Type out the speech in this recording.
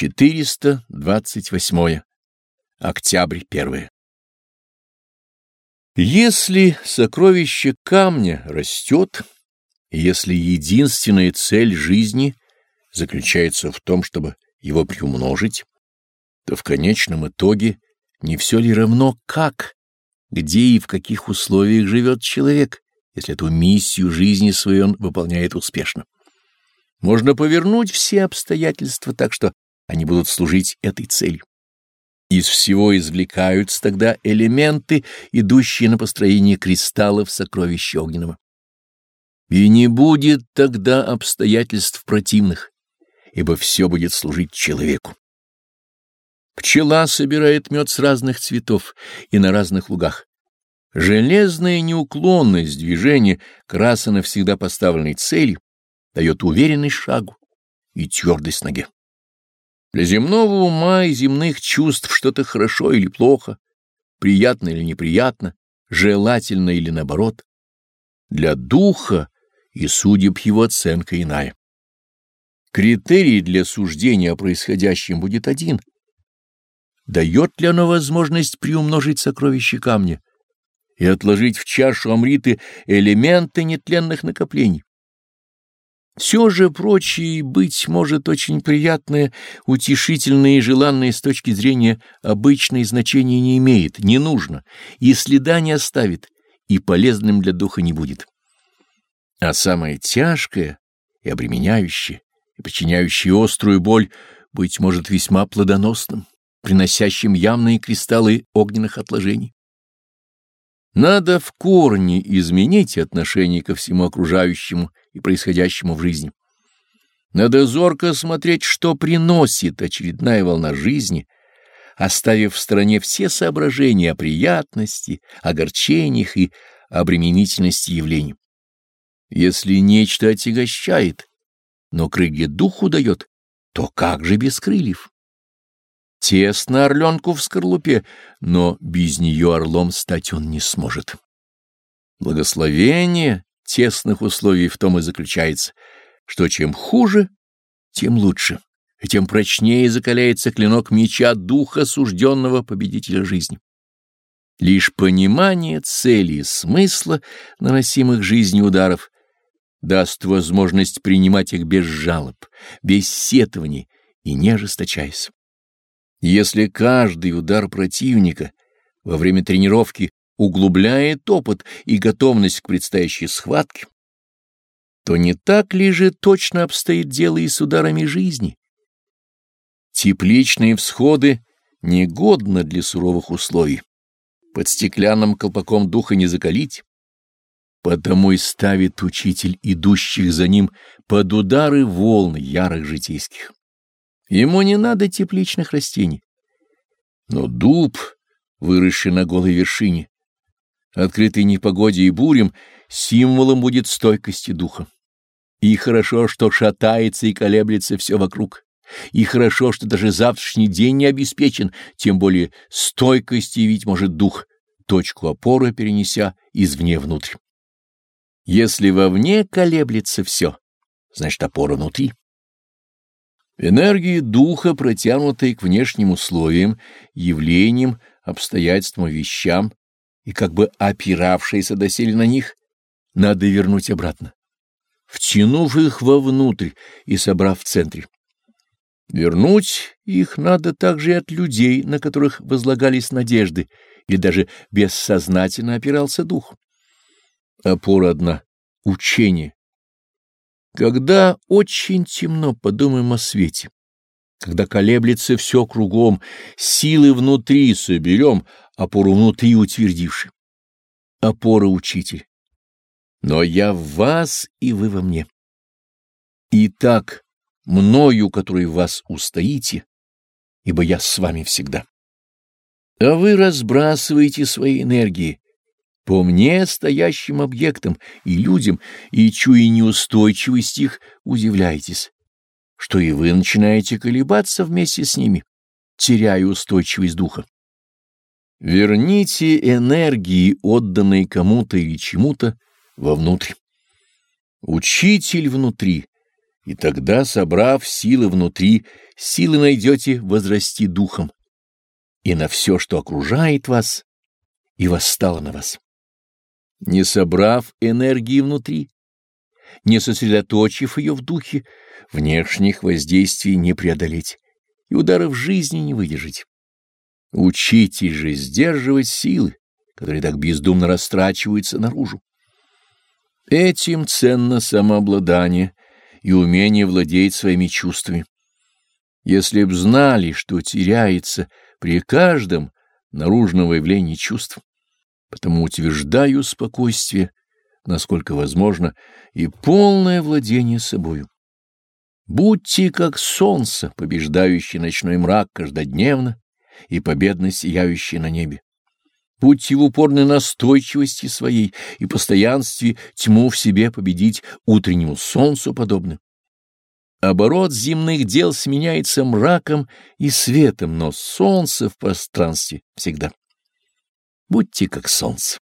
428. Октябрь 1. Если сокровище камня растет, если единственная цель жизни заключается в том, чтобы его приумножить, то в конечном итоге не все ли равно как, где и в каких условиях живет человек, если эту миссию жизни свою он выполняет успешно. Можно повернуть все обстоятельства так, что они будут служить этой цели. Из всего извлекаются тогда элементы, идущие на построение кристаллов сокровища огненного. И не будет тогда обстоятельств противных, ибо все будет служить человеку. Пчела собирает мед с разных цветов и на разных лугах. Железная неуклонность движения краса навсегда поставленной цели дает уверенность шагу и твердость ноге. Для земного ума и земных чувств что-то хорошо или плохо, приятно или неприятно, желательно или наоборот. Для духа и судеб его оценка иная. Критерий для суждения о происходящем будет один. Дает ли оно возможность приумножить сокровища камня и отложить в чашу амриты элементы нетленных накоплений? Все же прочее, быть может, очень приятное, утешительное и желанное с точки зрения обычной значения не имеет, не нужно, и следа не оставит, и полезным для духа не будет. А самое тяжкое и обременяющее, и подчиняющее острую боль, быть может весьма плодоносным, приносящим явные кристаллы огненных отложений. Надо в корне изменить отношение ко всему окружающему и происходящему в жизни. Надо зорко смотреть, что приносит очередная волна жизни, оставив в стороне все соображения о приятности, огорчениях и обременительности явлений. Если нечто отягощает, но крылья духу дает, то как же без крыльев? Тесно орленку в скорлупе, но без нее орлом стать он не сможет. Благословение тесных условий в том и заключается, что чем хуже, тем лучше, и тем прочнее закаляется клинок меча духа сужденного победителя жизни. Лишь понимание цели и смысла наносимых жизни ударов даст возможность принимать их без жалоб, без сетований и не ожесточаясь. Если каждый удар противника во время тренировки углубляет опыт и готовность к предстоящей схватке, то не так ли же точно обстоит дело и с ударами жизни? Тепличные всходы негодно для суровых условий. Под стеклянным колпаком духа не закалить. Потому и ставит учитель идущих за ним под удары волн ярых житейских. Ему не надо тепличных растений. Но дуб, выросший на голой вершине, открытый непогоде и бурям, символом будет стойкости духа. И хорошо, что шатается и колеблется все вокруг. И хорошо, что даже завтрашний день не обеспечен, тем более стойкости явить может дух, точку опоры перенеся извне внутрь. Если вовне колеблется все, значит опора внутри. Энергии духа, протянутые к внешним условиям, явлениям, обстоятельствам, вещам, и как бы опиравшиеся доселе на них, надо вернуть обратно, втянув их вовнутрь и собрав в центре. Вернуть их надо также и от людей, на которых возлагались надежды, или даже бессознательно опирался дух. Опора одна — учение, когда очень темно, подумаем о свете. Когда колеблется все кругом, силы внутри соберем, опору внутри утвердивши. Опора учитель. Но я в вас, и вы во мне. Итак, мною, который в вас устоите, ибо я с вами всегда. А вы разбрасываете свои энергии, по мне стоящим объектам и людям, и, чуя неустойчивость их, удивляетесь, что и вы начинаете колебаться вместе с ними, теряя устойчивость духа. Верните энергии, отданные кому-то или чему-то, вовнутрь. Учитель внутри, И тогда, собрав силы внутри, силы найдете возрасти духом и на все, что окружает вас, и восстало на вас. Не собрав энергии внутри, не сосредоточив ее в духе, внешних воздействий не преодолеть и ударов жизни не выдержать. Учитесь же сдерживать силы, которые так бездумно растрачиваются наружу. Этим ценно самообладание и умение владеть своими чувствами. Если б знали, что теряется при каждом наружном выявлении чувств, потому утверждаю спокойствие, насколько возможно, и полное владение собою. Будьте как солнце, побеждающее ночной мрак каждодневно и победно сияющее на небе. Будьте в упорной настойчивости своей и постоянстве тьму в себе победить утреннему солнцу подобно. Оборот земных дел сменяется мраком и светом, но солнце в пространстве всегда. Будьте как солнце.